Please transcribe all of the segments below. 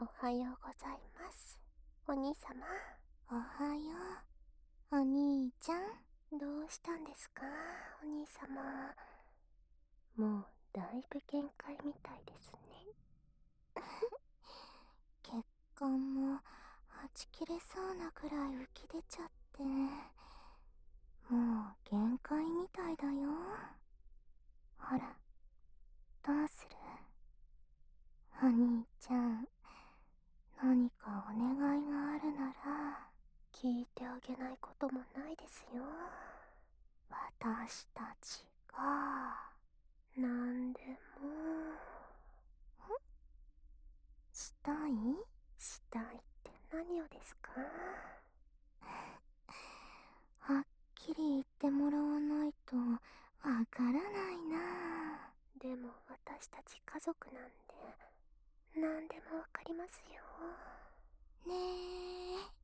おはようございます。お兄様。おはよう。お兄ちゃん。どうしたんですか？お兄様。もうだいぶ限界みたいですね。血管もはち切れそうなくらい浮き出ちゃってもう限界みたいだよほらどうするお兄ちゃん何かお願いがあるなら聞いてあげないこともないですよ。私たちが。なんでも。したい？したいって何をですか？はっきり言ってもらわないとわからないな。でも私たち家族なんで何でもわかりますよねえ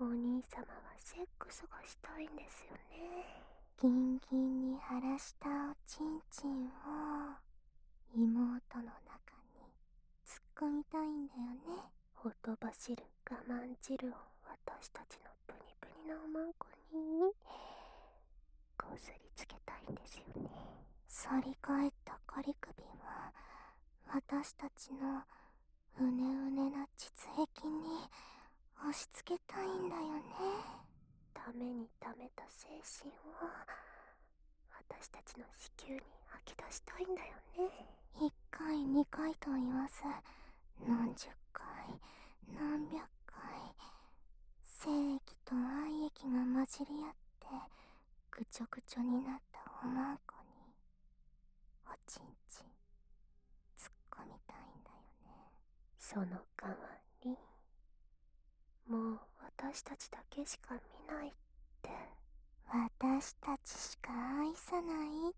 お兄様はセックスがしたいんですよね。ギンギンに晴らしたおちんちんを妹の中に突っ込みたいんだよね。ほとばしる我慢汁を私たちのプニプニなおまんこに。こすりつけたいんですよね。反り返った仮首を私たちのうねうねな膣壁に押し付けたいんだよねためにためた精神を私たちの子宮に吐き出したいんだよね。一回二回と言わず何十回何百回精液と愛液が混じり合ってぐちょぐちょになったおまんこにおちんちん突っ込みたいんだよね。その代わりもう私たちだけしか見ないって。私たちしか愛さないっ